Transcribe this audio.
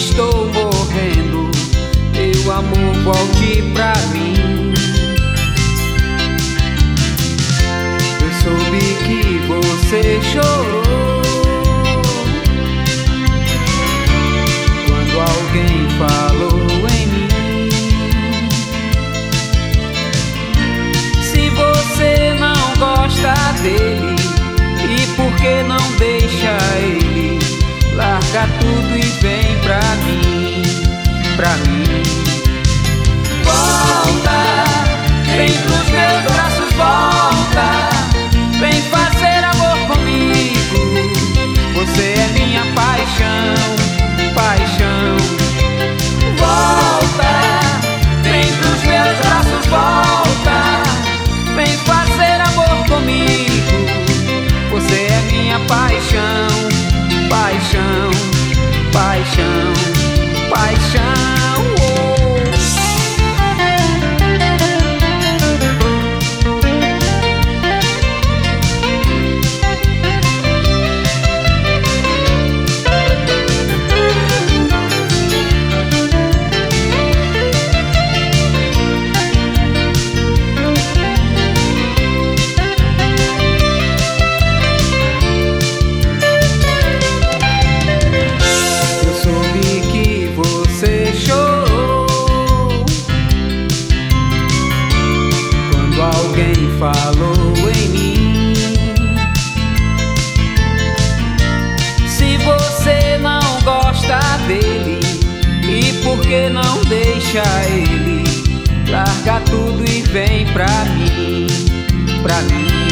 estou morrendo. Meu amor, volte pra mim. Eu soube que você chorou quando alguém falou em mim. Se você não gosta dele, e por que não deixa ele? Larga tudo pra mim. Volta, vem pros meus braços, volta. Vem fazer amor comigo. Você é minha paixão, paixão. Volta, vem pros meus braços, volta. Vem fazer amor comigo. Você é minha paixão, paixão, paixão, paixão. Falou em mim. Se você não gosta dele, e por que não deixa ele? Larga tudo e vem pra mim, pra mim.